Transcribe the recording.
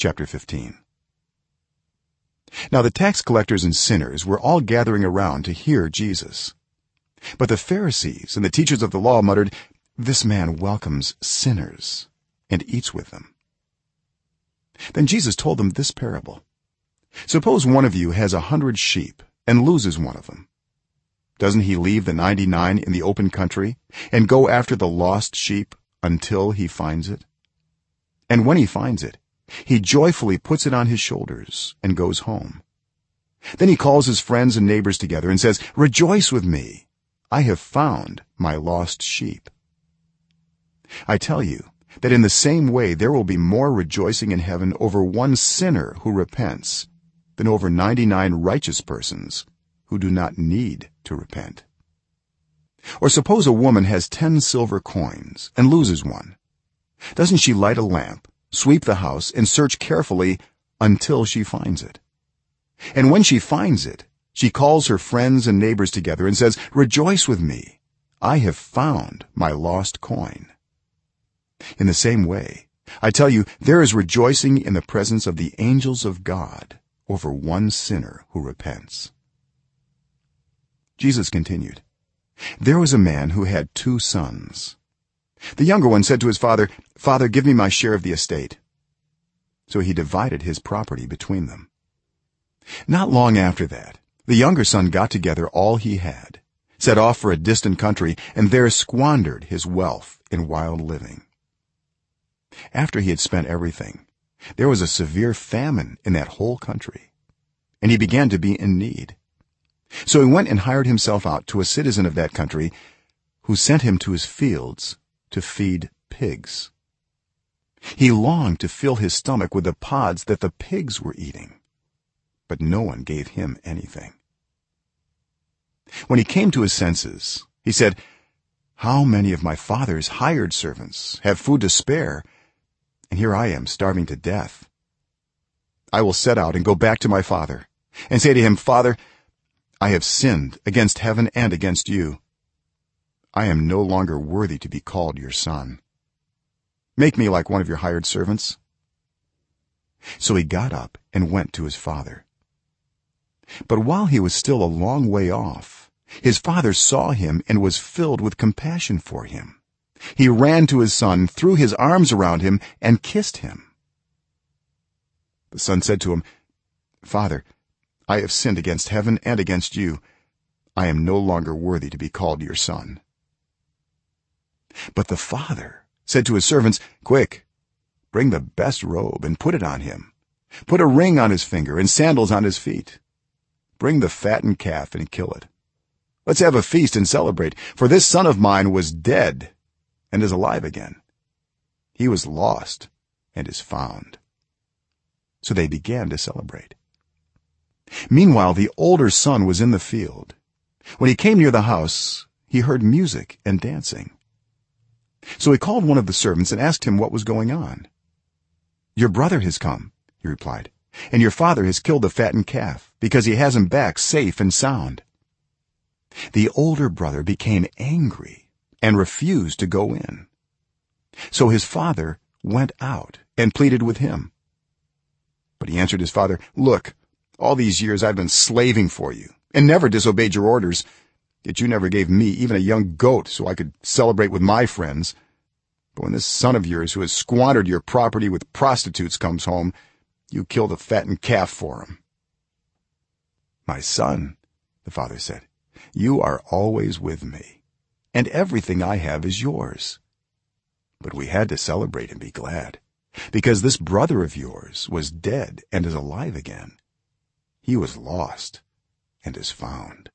chapter 15 now the tax collectors and sinners were all gathering around to hear jesus. But the pharisees and the teachers of the law muttered this man welcomes sinners and eats with them. Then jesus told them this parable. Suppose one of you has a 100 sheep and loses one of them. Doesn't he leave the 99 in the open country and go after the lost sheep until he finds it? And when he finds it he joyfully puts it on his shoulders and goes home. Then he calls his friends and neighbors together and says rejoice with me. I have found my lost sheep. I tell you that in the same way there will be more rejoicing in heaven over one sinner who repents than over 99 righteous persons who do not need to repent. Or suppose a woman has 10 silver coins and loses one. Doesn't she light a lamp sweep the house and search carefully until she finds it. And when she finds it she calls her friends and neighbors together and says rejoice with me. I have found my lost coin. In the same way i tell you there is rejoicing in the presence of the angels of god over one sinner who repents. Jesus continued there was a man who had two sons the younger one said to his father father give me my share of the estate. So he divided his property between them. Not long after that the younger son got together all he had set off for a distant country and there squandered his wealth in wild living. After he had spent everything there was a severe famine in that whole country and he began to be in need. So he went and hired himself out to a citizen of that country who sent him to his fields to feed pigs. He longed to fill his stomach with the pods that the pigs were eating but no one gave him anything. When he came to his senses he said how many of my father's hired servants have food to spare? And here i am starving to death. I will set out and go back to my father and say to him father i have sinned against heaven and against you i am no longer worthy to be called your son. Make me like one of your hired servants. So he got up and went to his father. But while he was still a long way off his father saw him and was filled with compassion for him. He ran to his son threw his arms around him and kissed him. The son said to him father i have sinned against heaven and against you. I am no longer worthy to be called your son but the father said to his servants quick bring the best robe and put it on him. Put a ring on his finger and sandals on his feet. Bring the fattened calf and kill it. Let's have a feast and celebrate for this son of mine was dead and is alive again. He was lost and is found. So they began to celebrate. Meanwhile the older son was in the field. When he came near the house he heard music and dancing so he called one of the servants and asked him what was going on. Your brother has come he replied and your father has killed the fattened calf because he has him back safe and sound. The older brother became angry and refused to go in. So his father went out and pleaded with him. But he answered his father look all these years i've been slaving for you and never disobeyed your orders yet you never gave me even a young goat so i could celebrate with my friends. But when this son of yours who has squandered your property with prostitutes comes home you kill the fattened calf for him. My son the father said you are always with me and everything i have is yours. But we had to celebrate and be glad because this brother of yours was dead and is alive again. He was lost and is found